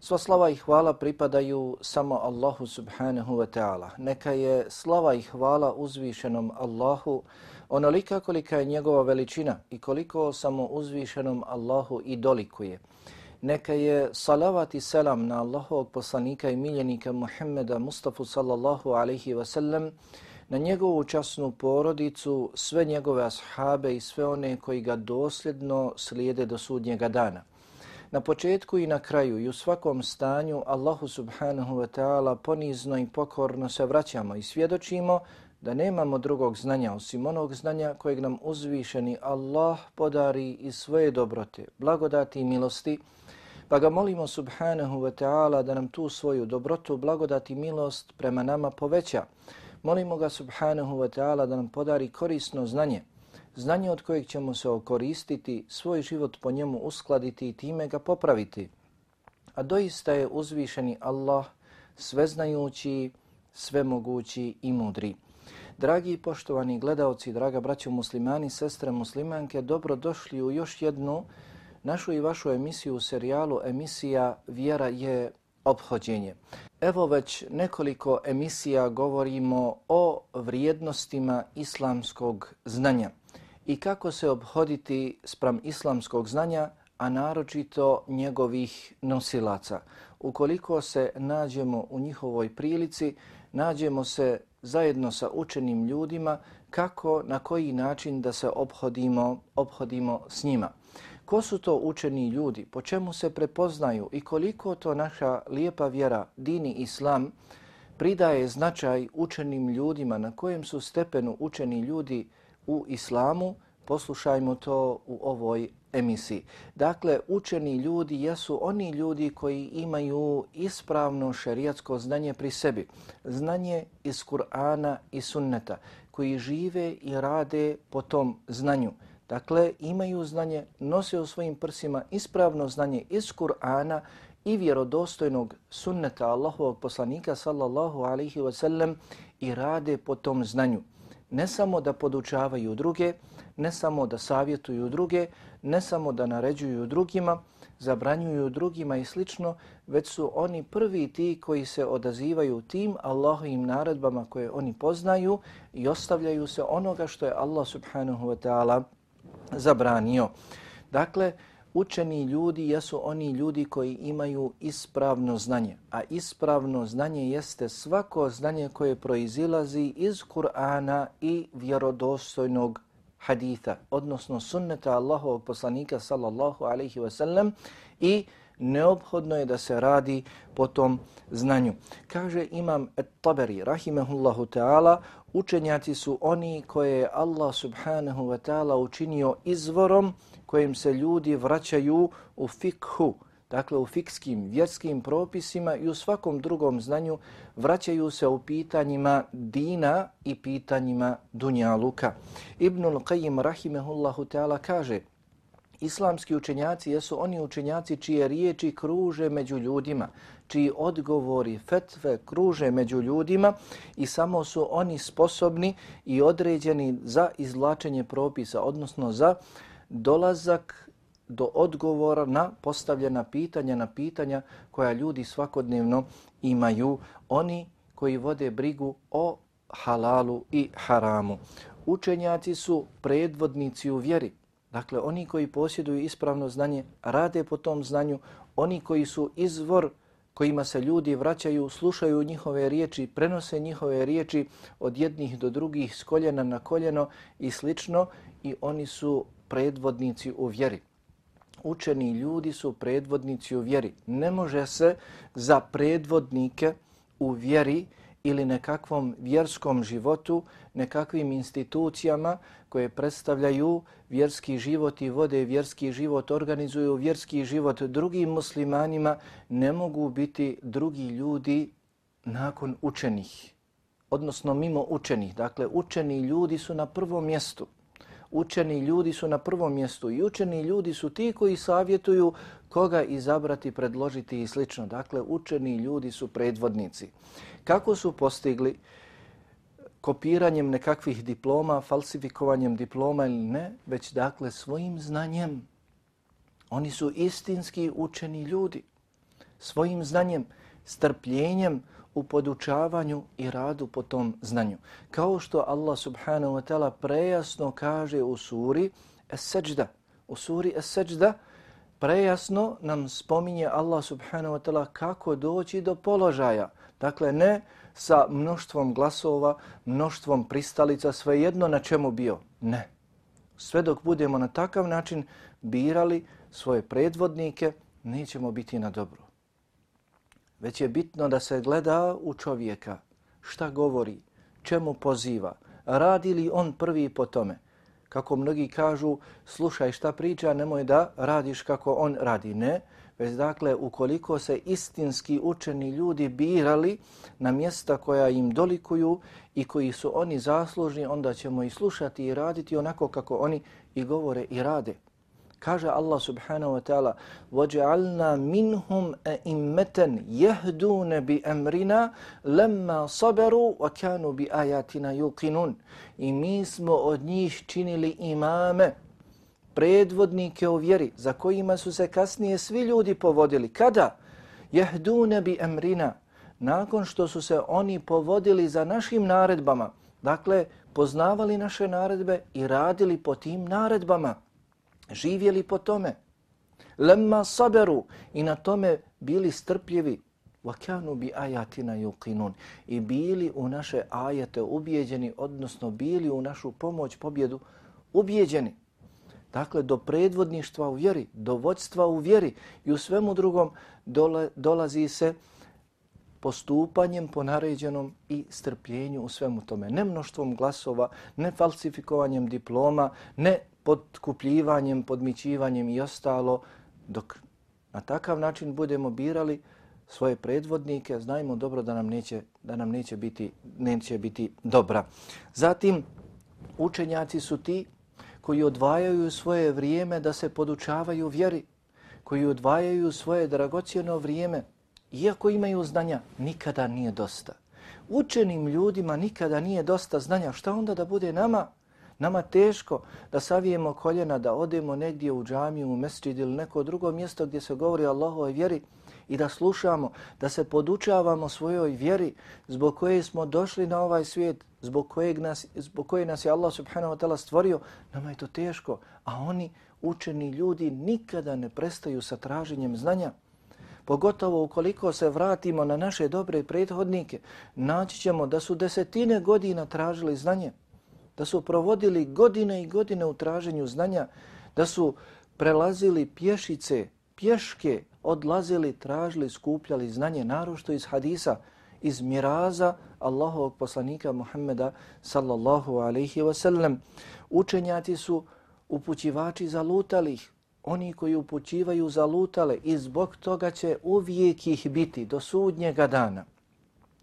Sva slava i hvala pripadaju samo Allahu subhanahu wa ta'ala. Neka je slava i hvala uzvišenom Allahu onolika kolika je njegova veličina i koliko samo uzvišenom Allahu i dolikuje. Neka je salavat i selam na Allahovog poslanika i miljenika Muhammeda Mustafa sallallahu alaihi wa sallam, na njegovu časnu porodicu, sve njegove ashabe i sve one koji ga dosljedno slijede do sudnjega dana. Na početku i na kraju i u svakom stanju Allahu subhanahu wa ta'ala ponizno i pokorno se vraćamo i svjedočimo da nemamo drugog znanja osim onog znanja kojeg nam uzvišeni Allah podari iz svoje dobrote, blagodati i milosti, pa ga molimo subhanahu wa ta'ala da nam tu svoju dobrotu, blagodati i milost prema nama poveća. Molimo ga subhanahu wa ta'ala da nam podari korisno znanje, znanje od kojeg ćemo se okoristiti, svoj život po njemu uskladiti i time ga popraviti. A doista je uzvišeni Allah sveznajući, svemogući i mudri. Dragi i poštovani gledaoci, draga braćo muslimani, sestre muslimanke, dobro došli u još jednu našu i vašu emisiju u serijalu emisija Vjera je obhođenje. Evo već nekoliko emisija govorimo o vrijednostima islamskog znanja i kako se obhoditi sprem islamskog znanja, a naročito njegovih nosilaca. Ukoliko se nađemo u njihovoj prilici, nađemo se zajedno sa učenim ljudima kako, na koji način da se obhodimo, obhodimo s njima. Ko su to učeni ljudi, po čemu se prepoznaju i koliko to naša lijepa vjera, dini islam, pridaje značaj učenim ljudima, na kojem su stepenu učeni ljudi u islamu, poslušajmo to u ovoj emisiji. Dakle, učeni ljudi jesu oni ljudi koji imaju ispravno šerijatsko znanje pri sebi. Znanje iz Kur'ana i sunneta, koji žive i rade po tom znanju. Dakle, imaju znanje, nose u svojim prsima ispravno znanje iz Kur'ana i vjerodostojnog sunneta Allahovog poslanika sallallahu alaihi wasallam i rade po tom znanju. Ne samo da podučavaju druge, ne samo da savjetuju druge, ne samo da naređuju drugima, zabranjuju drugima i slično, već su oni prvi ti koji se odazivaju tim Allahovim naredbama koje oni poznaju i ostavljaju se onoga što je Allah subhanahu wa ta'ala zabranio. Dakle, učeni ljudi jesu oni ljudi koji imaju ispravno znanje, a ispravno znanje jeste svako znanje koje proizilazi iz Kur'ana i vjerodostojnog haditha, odnosno sunneta Allahovog poslanika sallallahu alaihi ve sellem i neophodno je da se radi po tom znanju. Kaže imam At-Taberi, rahimehullahu ta'ala, učenjaci su oni koje je Allah subhanahu wa ta'ala učinio izvorom kojim se ljudi vraćaju u fikhu, dakle u fikskim, vjerskim propisima i u svakom drugom znanju vraćaju se u pitanjima dina i pitanjima dunjaluka. Ibnul Qayyim rahimehullahu ta'ala kaže Islamski učenjaci jesu oni učenjaci čije riječi kruže među ljudima, čiji odgovori, fetve kruže među ljudima i samo su oni sposobni i određeni za izvlačenje propisa, odnosno za dolazak do odgovora na postavljena pitanja, na pitanja koja ljudi svakodnevno imaju, oni koji vode brigu o halalu i haramu. Učenjaci su predvodnici u vjeri, dakle oni koji posjeduju ispravno znanje, rade po tom znanju, oni koji su izvor kojima se ljudi vraćaju, slušaju njihove riječi, prenose njihove riječi od jednih do drugih, s koljena na koljeno i slično. I oni su predvodnici u vjeri učeni ljudi su predvodnici u vjeri. Ne može se za predvodnike u vjeri ili nekakvom vjerskom životu, nekakvim institucijama koje predstavljaju vjerski život i vode vjerski život, organizuju vjerski život drugim muslimanima, ne mogu biti drugi ljudi nakon učenih. odnosno mimo učenih. Dakle, učeni ljudi su na prvom mjestu. Učeni ljudi su na prvom mjestu i učeni ljudi su ti koji savjetuju koga izabrati, predložiti i slično. Dakle, učeni ljudi su predvodnici. Kako su postigli kopiranjem nekakvih diploma, falsifikovanjem diploma ili ne, već dakle svojim znanjem. Oni su istinski učeni ljudi. Svojim znanjem, strpljenjem u podučavanju i radu po tom znanju. Kao što Allah subhanahu wa ta'ala prejasno kaže u suri Es-Sajda. U suri Es-Sajda prejasno nam spominje Allah subhanahu wa ta'ala kako doći do položaja. Dakle, ne sa mnoštvom glasova, mnoštvom pristalica, svejedno na čemu bio. Ne. Sve dok budemo na takav način birali svoje predvodnike, nećemo biti na dobro. Već je bitno da se gleda u čovjeka šta govori, čemu poziva, radi li on prvi po tome. Kako mnogi kažu, slušaj šta priča, nemoj da radiš kako on radi. Ne, već dakle ukoliko se istinski učeni ljudi birali na mjesta koja im dolikuju i koji su oni zaslužni, onda ćemo i slušati i raditi onako kako oni i govore i rade. Kaže Allah subhanahu wa ta'ala وَجَعَلْنَا مِنْهُمْ أَئِمَّةً يَهْدُونَ بِأَمْرِنَا لَمَّا صَبَرُوا وَكَانُوا بِآيَاتِنَا يُقِنُونَ I mi smo od njih činili imame, predvodnike u vjeri za kojima su se kasnije svi ljudi povodili. Kada? Jehdune bi emrina. Nakon što su se oni povodili za našim naredbama. Dakle, poznavali naše naredbe i radili po tim naredbama. Živjeli po tome. Lemma saberu i na tome bili strpljivi. Vakanu bi ajatina yuqinun. I bili u naše ajete ubijeđeni, odnosno bili u našu pomoć, pobjedu ubijeđeni. Dakle, do predvodništva u vjeri, do vođstva u vjeri i u svemu drugom dola, dolazi se postupanjem po naređenom i strpljenju u svemu tome. Ne mnoštvom glasova, ne falsifikovanjem diploma, ne podkupljivanjem, podmićivanjem i ostalo. Dok na takav način budemo birali svoje predvodnike, znajmo dobro da nam neće, da nam neće, biti, neće biti dobra. Zatim, učenjaci su ti koji odvajaju svoje vrijeme da se podučavaju vjeri, koji odvajaju svoje dragocjeno vrijeme, iako imaju znanja, nikada nije dosta. Učenim ljudima nikada nije dosta znanja. Šta onda da bude nama? Nama teško da savijemo koljena, da odemo negdje u džamiju, u mesčid ili neko drugo mjesto gdje se govori o Allahove vjeri i da slušamo, da se podučavamo svojoj vjeri zbog koje smo došli na ovaj svijet, zbog, kojeg nas, zbog koje nas je Allah subhanahu wa ta'ala stvorio, nama je to teško. A oni, učeni ljudi, nikada ne prestaju sa traženjem znanja. Pogotovo ukoliko se vratimo na naše dobre prethodnike, naći ćemo da su desetine godina tražili znanje, da su provodili godine i godine u traženju znanja, da su prelazili pješice, pješke, odlazili, tražili, skupljali znanje, narošto iz hadisa, iz miraza Allahovog poslanika Muhammeda sallallahu alaihi wa sallam. Učenjati su upućivači zalutalih, oni koji upućivaju zalutale i zbog toga će uvijek ih biti do sudnjega dana.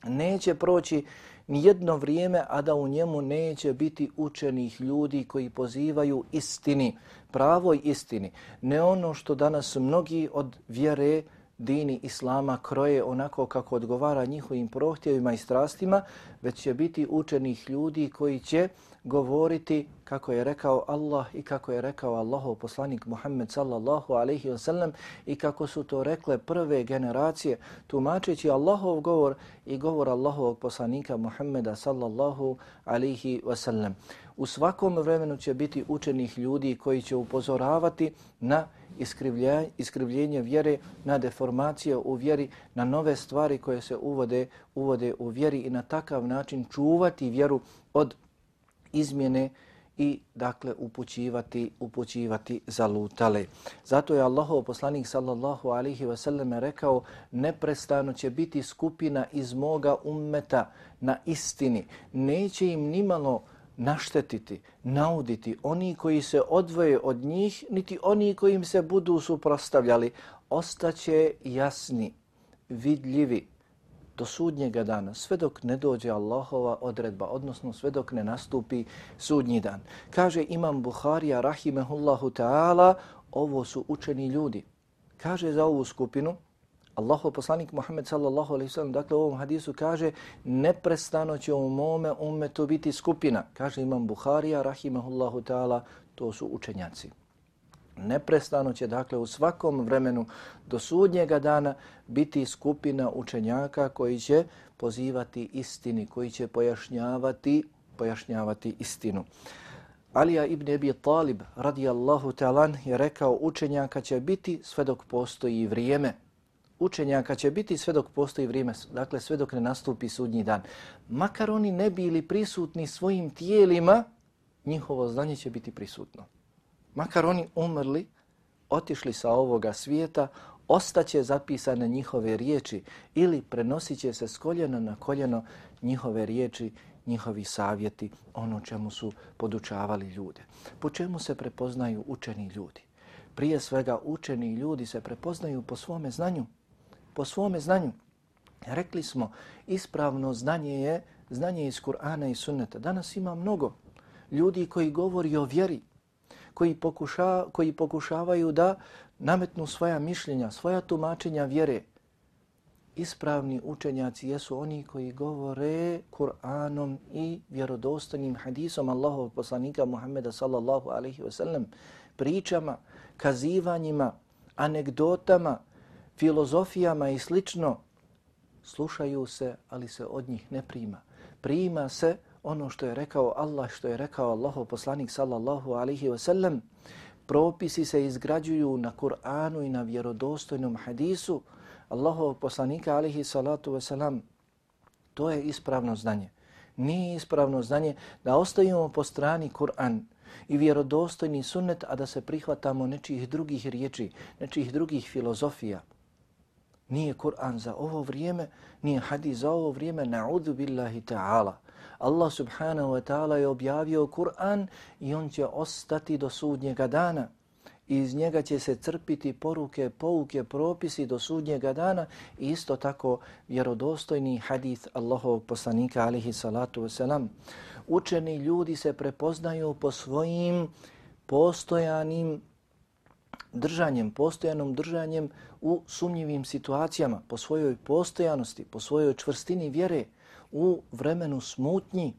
Neće proći ni jedno vrijeme, a da u njemu neće biti učenih ljudi koji pozivaju istini, pravoj istini. Ne ono što danas mnogi od vjere dini islama kroje onako kako odgovara njihovim prohtjevima i strastima, već će biti učenih ljudi koji će govoriti kako je rekao Allah i kako je rekao Allahov poslanik Muhammed sallallahu alaihi wa sallam i kako su to rekle prve generacije tumačeći Allahov govor i govor Allahovog poslanika Muhammeda sallallahu alaihi wa sallam. U svakom vremenu će biti učenih ljudi koji će upozoravati na iskrivljenje, iskrivljenje vjere, na deformacije u vjeri, na nove stvari koje se uvode, uvode u vjeri i na takav način čuvati vjeru od izmjene i dakle upućivati upućivati za lutale. Zato je Allahov poslanik sallallahu alejhi ve sellem rekao neprestano će biti skupina iz moga ummeta na istini. Neće im nimalo naštetiti, nauditi oni koji se odvoje od njih, niti oni koji im se budu suprostavljali, ostaće jasni, vidljivi, do sudnjega dana, sve dok ne dođe Allahova odredba, odnosno sve dok ne nastupi sudnji dan. Kaže Imam Buharija, rahimehullahu ta'ala, ovo su učeni ljudi. Kaže za ovu skupinu, Allahu poslanik Muhammed sallallahu alaihi sallam, dakle u ovom hadisu kaže neprestano će u mome umetu biti skupina. Kaže Imam Buharija, rahimehullahu ta'ala, to su učenjaci. Neprestano će dakle u svakom vremenu do sudnjega dana biti skupina učenjaka koji će pozivati istini, koji će pojašnjavati, pojašnjavati istinu. Alija ibn Ebi Talib radijallahu talan je rekao učenjaka će biti sve dok postoji vrijeme. Učenjaka će biti sve dok postoji vrijeme, dakle sve dok ne nastupi sudnji dan. Makar oni ne bili prisutni svojim tijelima, njihovo znanje će biti prisutno makar oni umrli, otišli sa ovoga svijeta, ostaće zapisane njihove riječi ili prenosit će se s koljena na koljeno njihove riječi, njihovi savjeti, ono čemu su podučavali ljude. Po čemu se prepoznaju učeni ljudi? Prije svega učeni ljudi se prepoznaju po svome znanju. Po svome znanju. Rekli smo, ispravno znanje je znanje iz Kur'ana i Sunneta. Danas ima mnogo ljudi koji govori o vjeri, koji, pokuša, koji pokušavaju da nametnu svoja mišljenja, svoja tumačenja vjere. Ispravni učenjaci jesu oni koji govore Kur'anom i vjerodostojnim hadisom Allahovog poslanika Muhammeda sallallahu alaihi wasallam, pričama, kazivanjima, anegdotama, filozofijama i slično, slušaju se, ali se od njih ne prima. Prima se ono što je rekao Allah, što je rekao Allahov poslanik sallallahu alaihi wa sallam, propisi se izgrađuju na Kur'anu i na vjerodostojnom hadisu Allahov poslanika alaihi salatu wa sallam. To je ispravno znanje. Nije ispravno znanje da ostavimo po strani Kur'an i vjerodostojni sunnet, a da se prihvatamo nečih drugih riječi, nečih drugih filozofija. Nije Kur'an za ovo vrijeme, nije hadis za ovo vrijeme, na'udhu billahi ta'ala. Allah subhanahu wa ta'ala je objavio Kur'an i on će ostati do sudnjega dana. Iz njega će se crpiti poruke, pouke, propisi do sudnjega dana i isto tako vjerodostojni hadith Allahovog poslanika alihi salatu wasalam. Učeni ljudi se prepoznaju po svojim postojanim držanjem, postojanom držanjem u sumnjivim situacijama, po svojoj postojanosti, po svojoj čvrstini vjere, u vremenu smutnji,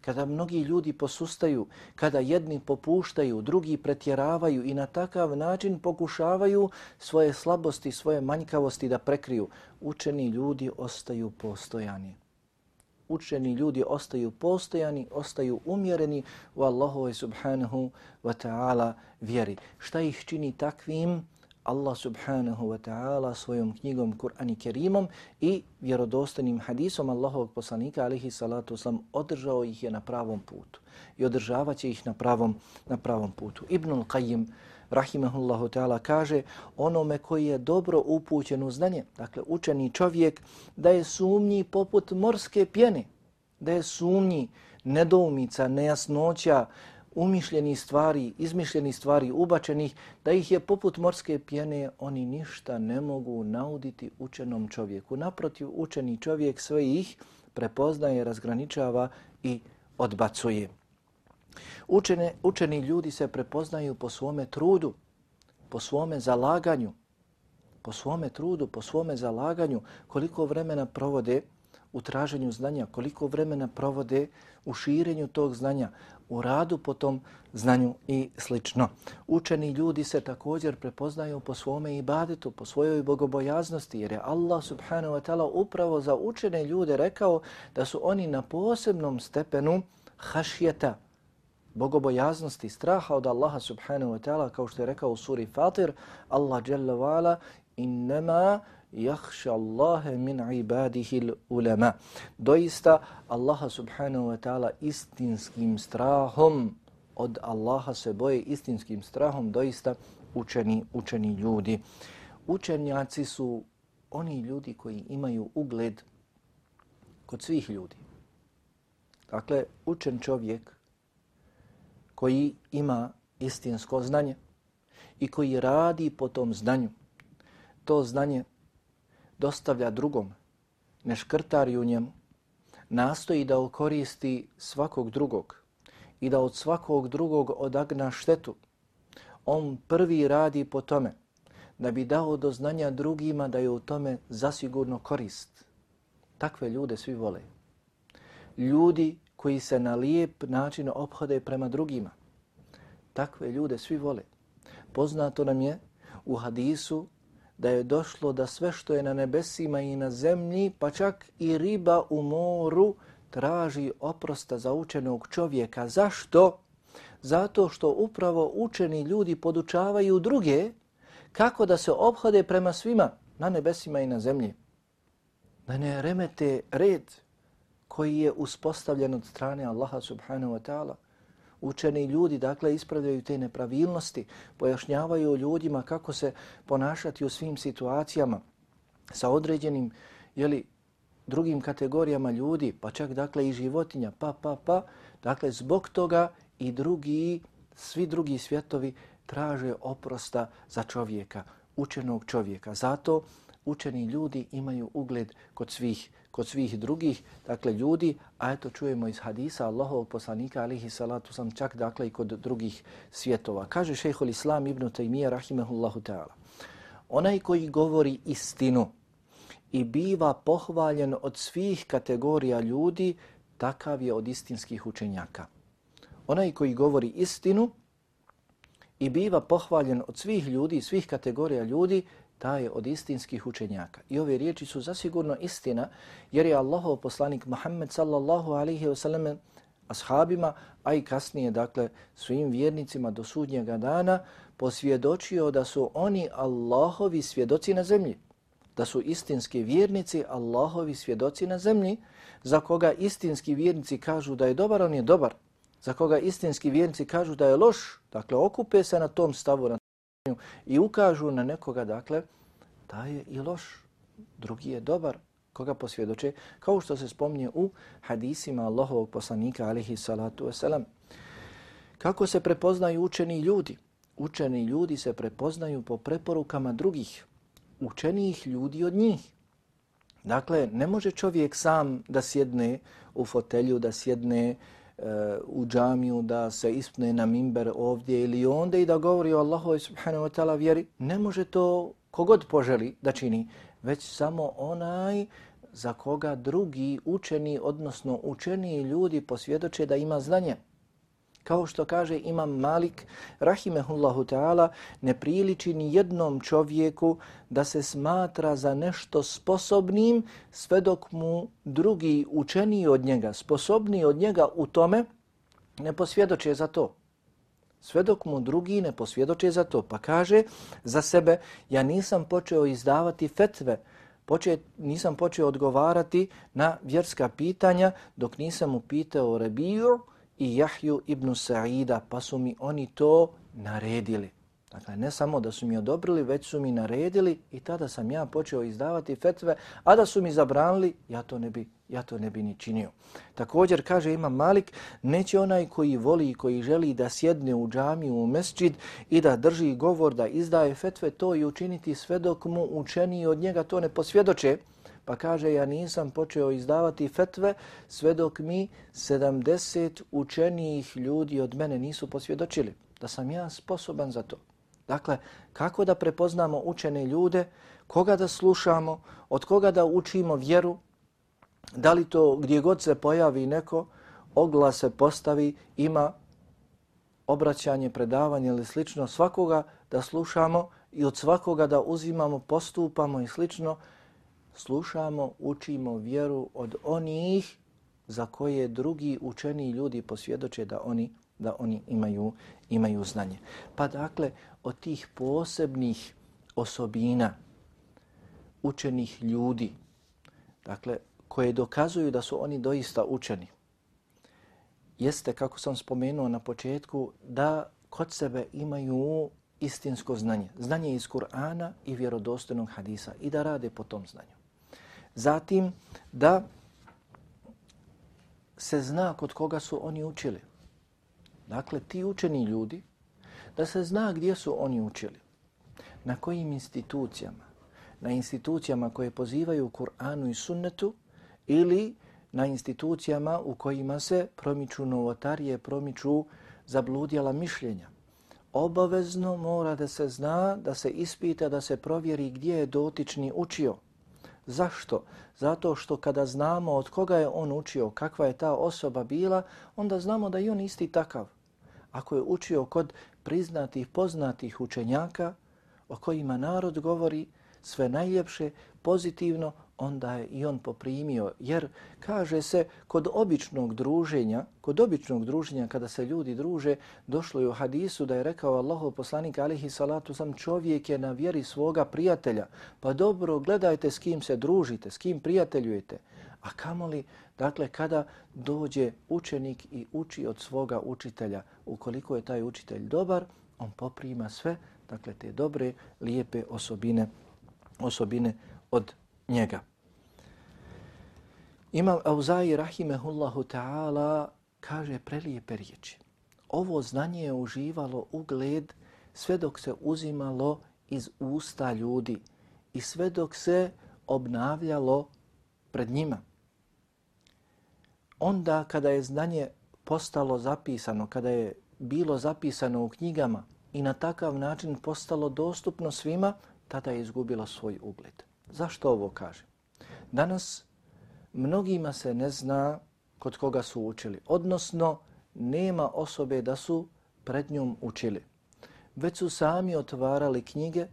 kada mnogi ljudi posustaju, kada jedni popuštaju, drugi pretjeravaju i na takav način pokušavaju svoje slabosti, svoje manjkavosti da prekriju, učeni ljudi ostaju postojani. Učeni ljudi ostaju postojani, ostaju umjereni u Allahove subhanahu wa ta'ala vjeri. Šta ih čini takvim? Allah subhanahu wa ta'ala svojom knjigom Kur'an i Kerimom i vjerodostanim hadisom Allahovog poslanika alihi salatu uslam održao ih je na pravom putu i održavaće ih na pravom, na pravom putu. Ibnul Qayyim rahimahullahu ta'ala kaže onome koji je dobro upućen u znanje, dakle učeni čovjek, da je sumnji poput morske pjene, da je sumnji nedoumica, nejasnoća, umišljenih stvari, izmišljenih stvari, ubačenih, da ih je poput morske pjene, oni ništa ne mogu nauditi učenom čovjeku. Naprotiv, učeni čovjek sve ih prepoznaje, razgraničava i odbacuje. Učene, učeni ljudi se prepoznaju po svome trudu, po svome zalaganju, po svome trudu, po svome zalaganju, koliko vremena provode u traženju znanja, koliko vremena provode u širenju tog znanja, u radu po tom znanju i slično. Učeni ljudi se također prepoznaju po svome ibadetu, po svojoj bogobojaznosti, jer je Allah subhanahu wa ta'ala upravo za učene ljude rekao da su oni na posebnom stepenu hašjeta, bogobojaznosti, straha od Allaha subhanahu wa ta'ala, kao što je rekao u suri Fatir, Allah jalla wa'ala, innama jahša Allahe min ibadihi ulema. Doista Allaha subhanahu wa ta'ala istinskim strahom od Allaha se boje istinskim strahom doista učeni, učeni ljudi. Učenjaci su oni ljudi koji imaju ugled kod svih ljudi. Dakle, učen čovjek koji ima istinsko znanje i koji radi po tom znanju, to znanje dostavlja drugom, ne škrtari u njemu, nastoji da okoristi svakog drugog i da od svakog drugog odagna štetu, on prvi radi po tome da bi dao do znanja drugima da je u tome zasigurno korist. Takve ljude svi vole. Ljudi koji se na lijep način obhode prema drugima. Takve ljude svi vole. Poznato nam je u hadisu da je došlo da sve što je na nebesima i na zemlji, pa čak i riba u moru, traži oprosta za učenog čovjeka. Zašto? Zato što upravo učeni ljudi podučavaju druge kako da se obhode prema svima na nebesima i na zemlji. Da ne remete red koji je uspostavljen od strane Allaha subhanahu wa ta'ala. Učeni ljudi, dakle, ispravljaju te nepravilnosti, pojašnjavaju ljudima kako se ponašati u svim situacijama sa određenim, jeli, drugim kategorijama ljudi, pa čak, dakle, i životinja, pa, pa, pa. Dakle, zbog toga i drugi, svi drugi svjetovi traže oprosta za čovjeka, učenog čovjeka. Zato učeni ljudi imaju ugled kod svih kod svih drugih, dakle ljudi, a eto čujemo iz hadisa Allahovog poslanika alihi salatu sam čak dakle i kod drugih svjetova. Kaže šejhul Islam ibn Taymiyyah rahimehullahu ta'ala. Onaj koji govori istinu i biva pohvaljen od svih kategorija ljudi, takav je od istinskih učenjaka. Onaj koji govori istinu i biva pohvaljen od svih ljudi, svih kategorija ljudi, Ta je od istinskih učenjaka. I ove riječi su zasigurno istina, jer je Allahov poslanik Muhammed sallallahu alaihi wasallam ashabima, a i kasnije, dakle, svim vjernicima do sudnjega dana, posvjedočio da su oni Allahovi svjedoci na zemlji. Da su istinski vjernici Allahovi svjedoci na zemlji, za koga istinski vjernici kažu da je dobar, on je dobar. Za koga istinski vjernici kažu da je loš, dakle, okupe se na tom stavu, na i ukažu na nekoga, dakle, da je i loš, drugi je dobar, koga posvjedoče, kao što se spomnje u hadisima Allahovog poslanika, alihi salatu wasalam. Kako se prepoznaju učeni ljudi? Učeni ljudi se prepoznaju po preporukama drugih, učenijih ljudi od njih. Dakle, ne može čovjek sam da sjedne u fotelju, da sjedne u džamiju da se ispne na mimber ovdje ili onda i da govori o Allahu subhanahu wa ta'ala vjeri, ne može to kogod poželi da čini, već samo onaj za koga drugi učeni, odnosno učeni ljudi posvjedoče da ima znanje. Kao što kaže Imam Malik, rahimehullahu ta'ala, ne priliči ni jednom čovjeku da se smatra za nešto sposobnim sve dok mu drugi učeni od njega, sposobni od njega u tome, ne posvjedoče za to. Sve dok mu drugi ne posvjedoče za to. Pa kaže za sebe, ja nisam počeo izdavati fetve, Poče, nisam počeo odgovarati na vjerska pitanja dok nisam upitao Rebiju, i Jahju ibn Sa'ida, pa su mi oni to naredili. Dakle, ne samo da su mi odobrili, već su mi naredili i tada sam ja počeo izdavati fetve, a da su mi zabranili, ja to ne bi, ja to ne bi ni činio. Također, kaže Imam Malik, neće onaj koji voli i koji želi da sjedne u džamiju, u mesčid i da drži govor, da izdaje fetve, to i učiniti sve dok mu učeni od njega to ne posvjedoče, Pa kaže, ja nisam počeo izdavati fetve sve dok mi 70 učenijih ljudi od mene nisu posvjedočili da sam ja sposoban za to. Dakle, kako da prepoznamo učene ljude, koga da slušamo, od koga da učimo vjeru, da li to gdje god se pojavi neko, oglas se postavi, ima obraćanje, predavanje ili slično, svakoga da slušamo i od svakoga da uzimamo, postupamo i slično, slušamo, učimo vjeru od onih za koje drugi učeni ljudi posvjedoče da oni da oni imaju imaju znanje. Pa dakle, od tih posebnih osobina učenih ljudi, dakle, koje dokazuju da su oni doista učeni, jeste, kako sam spomenuo na početku, da kod sebe imaju istinsko znanje. Znanje iz Kur'ana i vjerodostojnog hadisa i da rade po tom znanju. Zatim da se zna kod koga su oni učili. Dakle, ti učeni ljudi, da se zna gdje su oni učili, na kojim institucijama, na institucijama koje pozivaju Kur'anu i sunnetu ili na institucijama u kojima se promiču novotarije, promiču zabludjela mišljenja. Obavezno mora da se zna, da se ispita, da se provjeri gdje je dotični učio. Zašto? Zato što kada znamo od koga je on učio, kakva je ta osoba bila, onda znamo da je on isti takav. Ako je učio kod priznatih, poznatih učenjaka o kojima narod govori sve najljepše, pozitivno, onda je i on poprimio. Jer kaže se kod običnog druženja, kod običnog druženja kada se ljudi druže, došlo je u hadisu da je rekao Allahov poslanik alihi salatu sam čovjek je na vjeri svoga prijatelja. Pa dobro, gledajte s kim se družite, s kim prijateljujete. A kamoli, dakle, kada dođe učenik i uči od svoga učitelja, ukoliko je taj učitelj dobar, on poprima sve, dakle, te dobre, lijepe osobine, osobine od njega. Imam Auzaji rahimehullahu ta'ala kaže prelijepe riječi. Ovo znanje je uživalo ugled sve dok se uzimalo iz usta ljudi i sve dok se obnavljalo pred njima. Onda kada je znanje postalo zapisano, kada je bilo zapisano u knjigama i na takav način postalo dostupno svima, tada je izgubilo svoj ugled. Zašto ovo kažem? Danas mnogima se ne zna kod koga su učili, odnosno nema osobe da su pred njom učili. Već su sami otvarali knjige,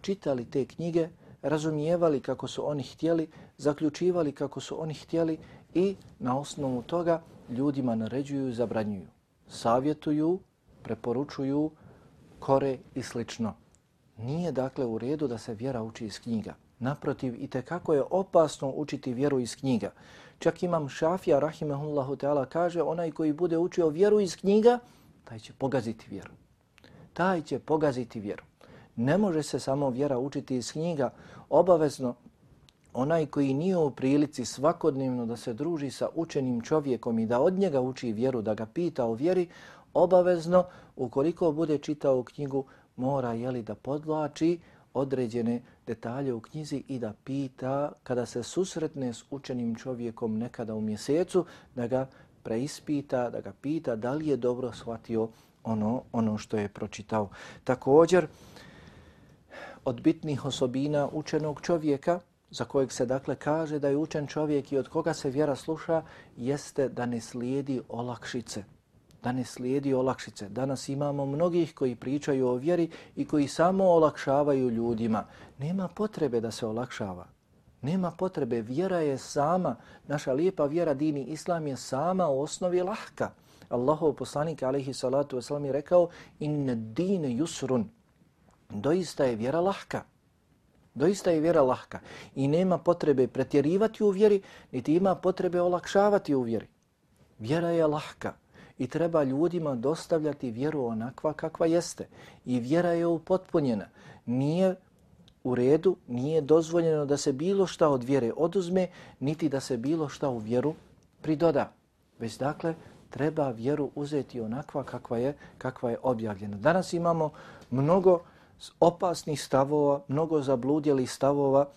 čitali te knjige, razumijevali kako su oni htjeli, zaključivali kako su oni htjeli i na osnovu toga ljudima naređuju i zabranjuju. Savjetuju, preporučuju, kore i slično. Nije dakle u redu da se vjera uči iz knjiga. Naprotiv, i te kako je opasno učiti vjeru iz knjiga. Čak imam Šafija, rahimehullahu ta'ala, kaže onaj koji bude učio vjeru iz knjiga, taj će pogaziti vjeru. Taj će pogaziti vjeru. Ne može se samo vjera učiti iz knjiga. Obavezno, onaj koji nije u prilici svakodnevno da se druži sa učenim čovjekom i da od njega uči vjeru, da ga pita o vjeri, obavezno, ukoliko bude čitao knjigu, mora jeli da podlači određene detalje u knjizi i da pita kada se susretne s učenim čovjekom nekada u mjesecu, da ga preispita, da ga pita da li je dobro shvatio ono, ono što je pročitao. Također, od bitnih osobina učenog čovjeka, za kojeg se dakle kaže da je učen čovjek i od koga se vjera sluša, jeste da ne slijedi olakšice da ne slijedi olakšice. Danas imamo mnogih koji pričaju o vjeri i koji samo olakšavaju ljudima. Nema potrebe da se olakšava. Nema potrebe. Vjera je sama. Naša lijepa vjera dini islam je sama u osnovi lahka. Allahov poslanik alaihi salatu wasalam je rekao in dine yusrun. Doista je vjera lahka. Doista je vjera lahka. I nema potrebe pretjerivati u vjeri, niti ima potrebe olakšavati u vjeri. Vjera je lahka i treba ljudima dostavljati vjeru onakva kakva jeste. I vjera je upotpunjena. Nije u redu, nije dozvoljeno da se bilo šta od vjere oduzme, niti da se bilo šta u vjeru pridoda. Već dakle, treba vjeru uzeti onakva kakva je, kakva je objavljena. Danas imamo mnogo opasnih stavova, mnogo zabludjelih stavova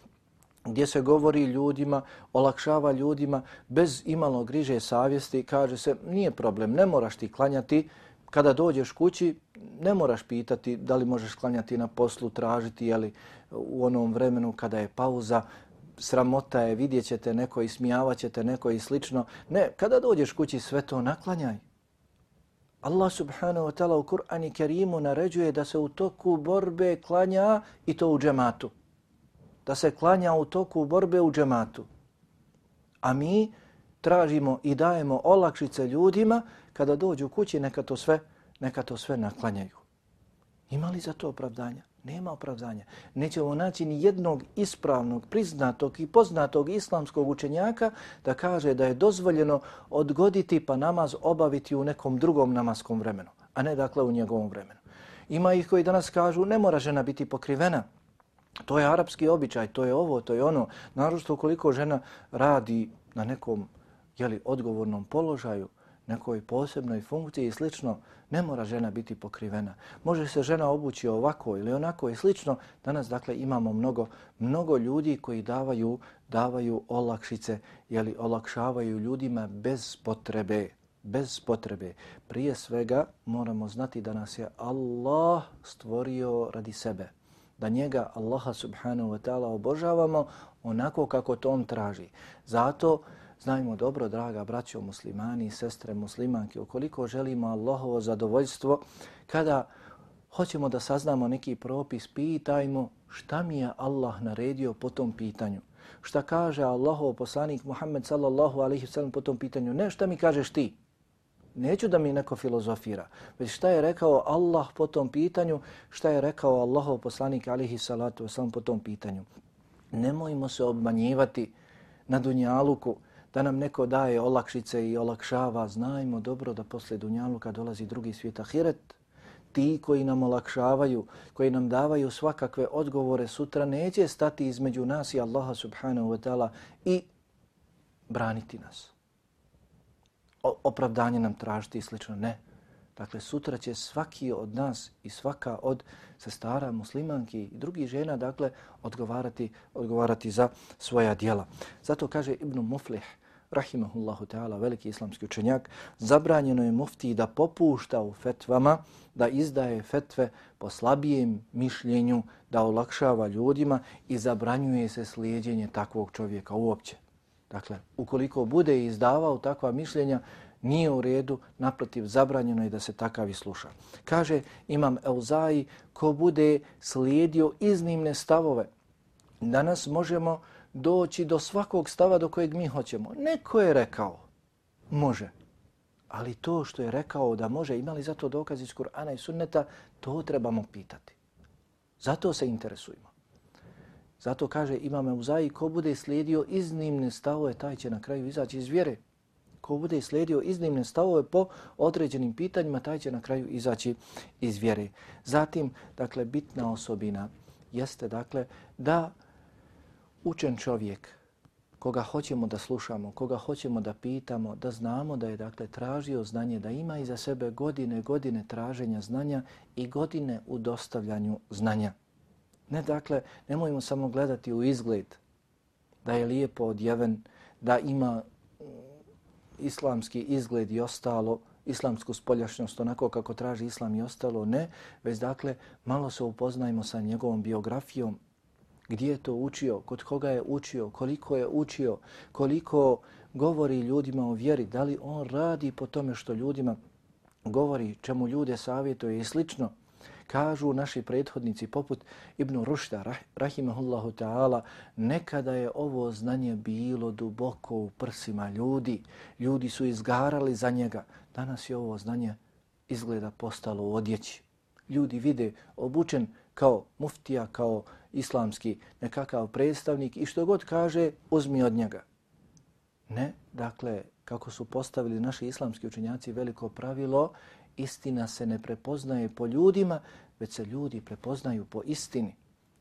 gdje se govori ljudima, olakšava ljudima bez imalo griže savjesti, kaže se nije problem, ne moraš ti klanjati, kada dođeš kući ne moraš pitati da li možeš klanjati na poslu, tražiti jeli, u onom vremenu kada je pauza, sramota je, vidjet ćete neko i ćete neko i slično. Ne, kada dođeš kući sve to naklanjaj. Allah subhanahu wa ta'ala u Kur'ani Kerimu naređuje da se u toku borbe klanja i to u džematu da se klanja u toku borbe u džematu. A mi tražimo i dajemo olakšice ljudima kada dođu kući neka to sve, neka to sve naklanjaju. Ima li za to opravdanja? Nema opravdanja. Nećemo naći ni jednog ispravnog, priznatog i poznatog islamskog učenjaka da kaže da je dozvoljeno odgoditi pa namaz obaviti u nekom drugom namaskom vremenu, a ne dakle u njegovom vremenu. Ima ih koji danas kažu ne mora žena biti pokrivena, To je arapski običaj, to je ovo, to je ono. Naravno koliko žena radi na nekom jeli, odgovornom položaju, nekoj posebnoj funkciji i slično, ne mora žena biti pokrivena. Može se žena obući ovako ili onako i slično. Danas dakle imamo mnogo mnogo ljudi koji davaju davaju olakšice, jeli olakšavaju ljudima bez potrebe, bez potrebe. Prije svega moramo znati da nas je Allah stvorio radi sebe. Da njega Allaha subhanahu wa ta'ala obožavamo onako kako to on traži. Zato Znajmo dobro, draga braćo muslimani i sestre muslimanke, ukoliko želimo Allahovo zadovoljstvo, kada hoćemo da saznamo neki propis, pitajmo šta mi je Allah naredio po tom pitanju. Šta kaže Allahov poslanik Muhammed sallallahu alaihi sallam po tom pitanju. Ne šta mi kažeš ti. Neću da mi neko filozofira, već šta je rekao Allah po tom pitanju, šta je rekao Allahov poslanik alihi salatu wasalam po tom pitanju. Nemojmo se obmanjivati na dunjaluku, da nam neko daje olakšice i olakšava, znajmo dobro da posle Dunjaluka dolazi drugi svijet Ahiret. Ti koji nam olakšavaju, koji nam davaju svakakve odgovore sutra, neće stati između nas i Allaha subhanahu wa ta'ala i braniti nas. Opravdanje nam tražiti i slično. Ne. Dakle, sutra će svaki od nas i svaka od sestara, muslimanki i drugih žena, dakle, odgovarati, odgovarati za svoja dijela. Zato kaže Ibn Muflih, rahimahullahu ta'ala, veliki islamski učenjak, zabranjeno je mufti da popušta u fetvama, da izdaje fetve po slabijem mišljenju, da olakšava ljudima i zabranjuje se slijedjenje takvog čovjeka uopće. Dakle, ukoliko bude izdavao takva mišljenja, nije u redu, naprotiv, zabranjeno je da se takav i sluša. Kaže Imam Elzai, ko bude slijedio iznimne stavove, danas možemo doći do svakog stava do kojeg mi hoćemo. Neko je rekao, može. Ali to što je rekao da može, imali za to dokaz iz Kur'ana i sunneta, to trebamo pitati. Zato se interesujemo. Zato kaže Imam Euzaji, ko bude slijedio iznimne stavove, taj će na kraju izaći iz vjere. Ko bude slijedio iznimne stavove po određenim pitanjima, taj će na kraju izaći iz vjere. Zatim, dakle, bitna osobina jeste, dakle, da učen čovjek koga hoćemo da slušamo, koga hoćemo da pitamo, da znamo da je dakle tražio znanje, da ima iza sebe godine, godine traženja znanja i godine u dostavljanju znanja. Ne dakle, nemojmo samo gledati u izgled da je lijepo odjeven, da ima mm, islamski izgled i ostalo, islamsku spoljašnjost onako kako traži islam i ostalo, ne, već dakle malo se upoznajmo sa njegovom biografijom, gdje je to učio, kod koga je učio, koliko je učio, koliko govori ljudima o vjeri, da li on radi po tome što ljudima govori, čemu ljude savjetuje i slično. Kažu naši prethodnici poput Ibn Rušta, rahimahullahu ta'ala, nekada je ovo znanje bilo duboko u prsima ljudi. Ljudi su izgarali za njega. Danas je ovo znanje izgleda postalo u odjeći. Ljudi vide obučen kao muftija, kao islamski nekakav predstavnik i što god kaže, uzmi od njega. Ne, dakle, kako su postavili naši islamski učenjaci veliko pravilo, istina se ne prepoznaje po ljudima, već se ljudi prepoznaju po istini.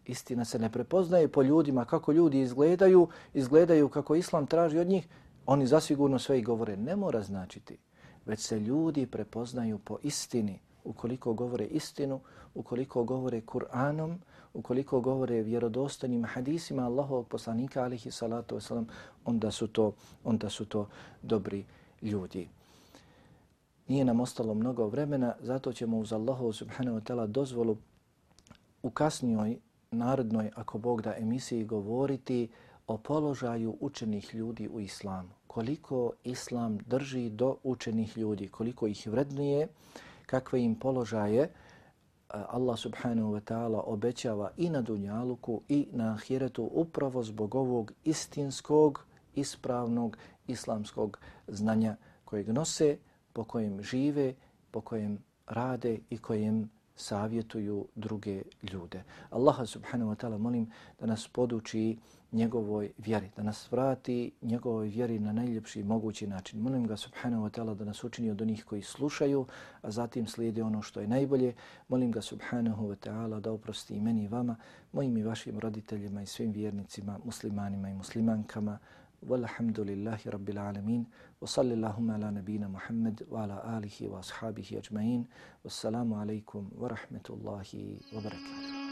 Istina se ne prepoznaje po ljudima, kako ljudi izgledaju, izgledaju kako islam traži od njih, oni zasigurno sve i govore. Ne mora značiti, već se ljudi prepoznaju po istini. Ukoliko govore istinu, ukoliko govore Kur'anom, ukoliko govore vjerodostanim hadisima Allahovog poslanika alihi salatu wasalam, onda su to, onda su to dobri ljudi. Nije nam ostalo mnogo vremena, zato ćemo uz Allahov subhanahu wa ta'ala dozvolu u kasnijoj narodnoj, ako Bog da, emisiji govoriti o položaju učenih ljudi u islamu. Koliko islam drži do učenih ljudi, koliko ih vrednuje, kakve im položaje, eh, Allah subhanahu wa ta'ala obećava i na Dunjaluku i na Ahiretu upravo zbog ovog istinskog, ispravnog islamskog znanja kojeg nose, po kojem žive, po kojem rade i kojem savjetuju druge ljude. Allaha subhanahu wa ta'ala molim da nas poduči njegovoj vjeri, da nas vrati njegovoj vjeri na najljepši mogući način. Molim ga subhanahu wa ta'ala da nas učini od onih koji slušaju, a zatim slijede ono što je najbolje. Molim ga subhanahu wa ta'ala da oprosti i meni i vama, mojim i vašim roditeljima i svim vjernicima, muslimanima i muslimankama. والحمد لله رب العالمين وصلى اللهم على نبينا محمد وعلى آله وأصحابه أجمعين والسلام عليكم ورحمة الله وبركاته.